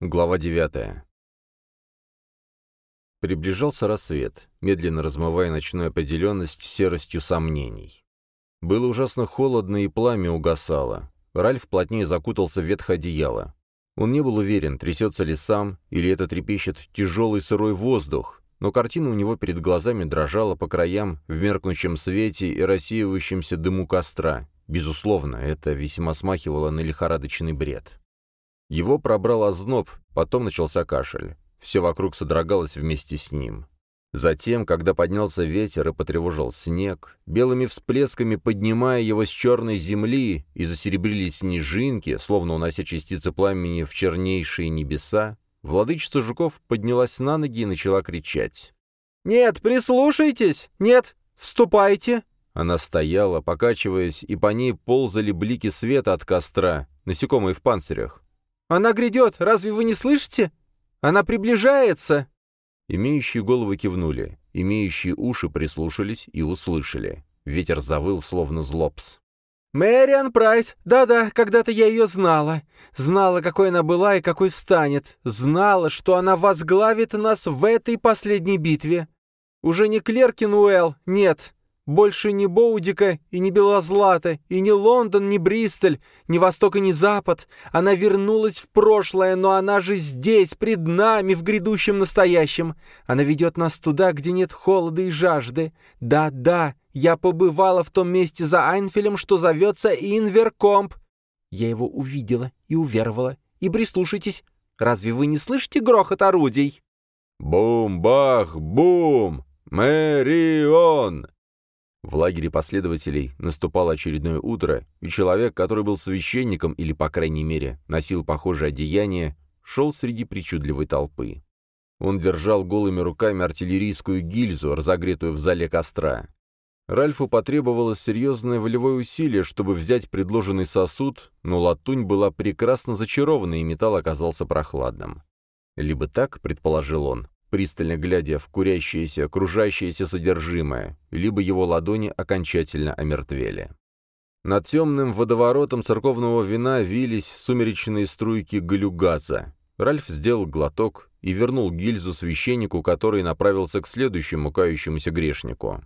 Глава 9. Приближался рассвет, медленно размывая ночную определенность серостью сомнений. Было ужасно холодно, и пламя угасало. Ральф плотнее закутался в ветхое одеяло. Он не был уверен, трясется ли сам, или это трепещет тяжелый сырой воздух, но картина у него перед глазами дрожала по краям в меркнущем свете и рассеивающемся дыму костра. Безусловно, это весьма смахивало на лихорадочный бред. Его пробрал озноб, потом начался кашель. Все вокруг содрогалось вместе с ним. Затем, когда поднялся ветер и потревожил снег, белыми всплесками поднимая его с черной земли, и засеребрились снежинки, словно унося частицы пламени в чернейшие небеса, владычица жуков поднялась на ноги и начала кричать. «Нет, прислушайтесь! Нет, вступайте!» Она стояла, покачиваясь, и по ней ползали блики света от костра, насекомые в панцирях. «Она грядет! Разве вы не слышите? Она приближается!» Имеющие головы кивнули, имеющие уши прислушались и услышали. Ветер завыл, словно злобс. «Мэриан Прайс! Да-да, когда-то я ее знала. Знала, какой она была и какой станет. Знала, что она возглавит нас в этой последней битве. Уже не Клеркин Уэлл, нет. Больше ни Боудика и ни Белозлата, и ни Лондон, ни Бристоль, ни Восток и ни Запад. Она вернулась в прошлое, но она же здесь, пред нами, в грядущем настоящем. Она ведет нас туда, где нет холода и жажды. Да-да, я побывала в том месте за Айнфелем, что зовется Инверкомп. Я его увидела и уверовала. И прислушайтесь, разве вы не слышите грохот орудий? «Бум-бах-бум! Мэрион!» В лагере последователей наступало очередное утро, и человек, который был священником или, по крайней мере, носил похожее одеяние, шел среди причудливой толпы. Он держал голыми руками артиллерийскую гильзу, разогретую в зале костра. Ральфу потребовалось серьезное волевое усилие, чтобы взять предложенный сосуд, но латунь была прекрасно зачарована, и металл оказался прохладным. Либо так, предположил он, пристально глядя в курящееся, окружающееся содержимое, либо его ладони окончательно омертвели. Над темным водоворотом церковного вина вились сумеречные струйки галюгаза. Ральф сделал глоток и вернул гильзу священнику, который направился к следующему кающемуся грешнику.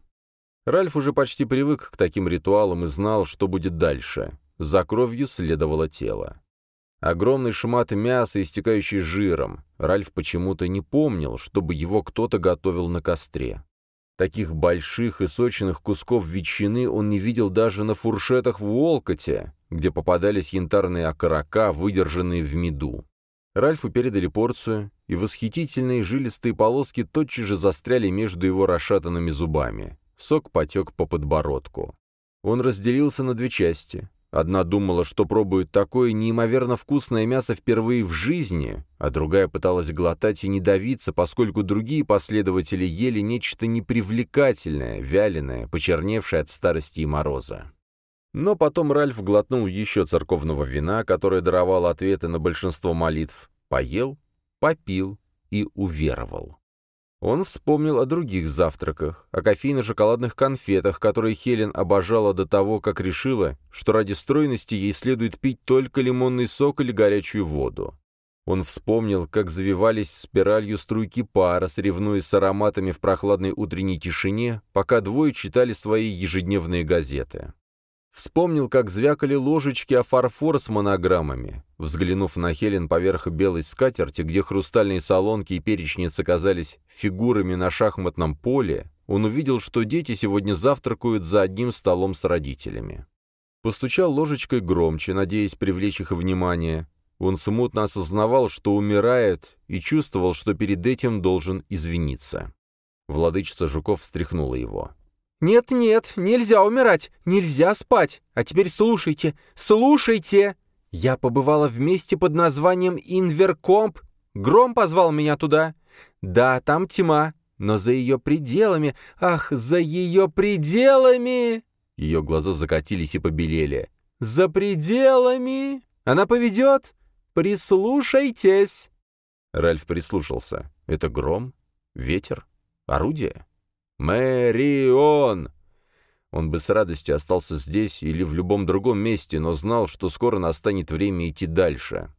Ральф уже почти привык к таким ритуалам и знал, что будет дальше. За кровью следовало тело. Огромный шмат мяса, истекающий жиром. Ральф почему-то не помнил, чтобы его кто-то готовил на костре. Таких больших и сочных кусков ветчины он не видел даже на фуршетах в Уолкоте, где попадались янтарные окорока, выдержанные в меду. Ральфу передали порцию, и восхитительные жилистые полоски тотчас же застряли между его расшатанными зубами. Сок потек по подбородку. Он разделился на две части. Одна думала, что пробует такое неимоверно вкусное мясо впервые в жизни, а другая пыталась глотать и не давиться, поскольку другие последователи ели нечто непривлекательное, вяленое, почерневшее от старости и мороза. Но потом Ральф глотнул еще церковного вина, которое даровало ответы на большинство молитв, поел, попил и уверовал. Он вспомнил о других завтраках, о кофейно-шоколадных конфетах, которые Хелен обожала до того, как решила, что ради стройности ей следует пить только лимонный сок или горячую воду. Он вспомнил, как завивались спиралью струйки пара, соревнуясь с ароматами в прохладной утренней тишине, пока двое читали свои ежедневные газеты. Вспомнил, как звякали ложечки о фарфор с монограммами. Взглянув на Хелен поверх белой скатерти, где хрустальные солонки и перечницы казались фигурами на шахматном поле, он увидел, что дети сегодня завтракают за одним столом с родителями. Постучал ложечкой громче, надеясь привлечь их внимание. Он смутно осознавал, что умирает, и чувствовал, что перед этим должен извиниться. Владычица Жуков встряхнула его. «Нет-нет, нельзя умирать, нельзя спать. А теперь слушайте, слушайте! Я побывала в месте под названием Инверкомп. Гром позвал меня туда. Да, там тьма, но за ее пределами... Ах, за ее пределами!» Ее глаза закатились и побелели. «За пределами! Она поведет? Прислушайтесь!» Ральф прислушался. «Это гром? Ветер? Орудие?» «Мэрион!» Он бы с радостью остался здесь или в любом другом месте, но знал, что скоро настанет время идти дальше.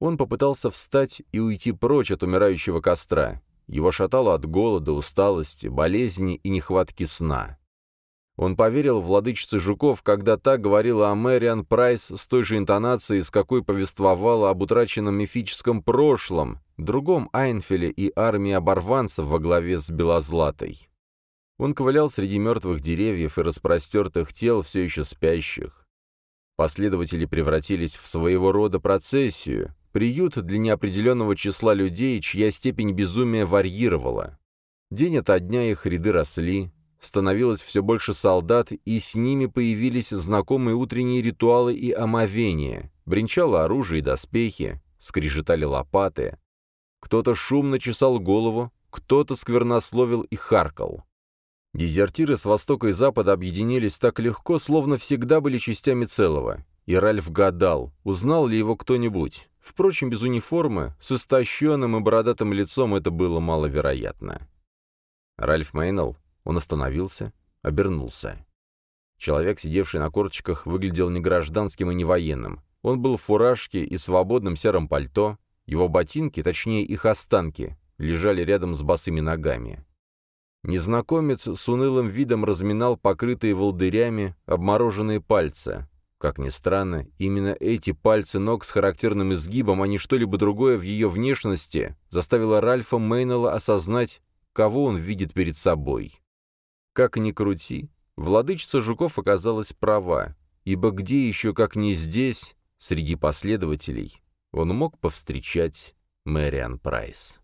Он попытался встать и уйти прочь от умирающего костра. Его шатало от голода, усталости, болезни и нехватки сна. Он поверил владычице Жуков, когда та говорила о Мэриан Прайс с той же интонацией, с какой повествовала об утраченном мифическом прошлом, другом Айнфеле и армии оборванцев во главе с Белозлатой. Он ковылял среди мертвых деревьев и распростертых тел, все еще спящих. Последователи превратились в своего рода процессию, приют для неопределенного числа людей, чья степень безумия варьировала. День ото дня их ряды росли, становилось все больше солдат, и с ними появились знакомые утренние ритуалы и омовения. Бренчало оружие и доспехи, скрежетали лопаты. Кто-то шумно чесал голову, кто-то сквернословил и харкал. Дезертиры с востока и запада объединились так легко, словно всегда были частями целого. И Ральф гадал, узнал ли его кто-нибудь. Впрочем, без униформы, с истощенным и бородатым лицом это было маловероятно. Ральф Мейнелл он остановился, обернулся. Человек, сидевший на корточках, выглядел не гражданским и не военным. Он был в фуражке и свободном сером пальто, его ботинки, точнее их останки, лежали рядом с босыми ногами. Незнакомец с унылым видом разминал покрытые волдырями обмороженные пальцы. Как ни странно, именно эти пальцы ног с характерным изгибом, а не что-либо другое в ее внешности, заставило Ральфа Мейнелла осознать, кого он видит перед собой. Как ни крути, владычица Жуков оказалась права, ибо где еще, как не здесь, среди последователей, он мог повстречать Мэриан Прайс.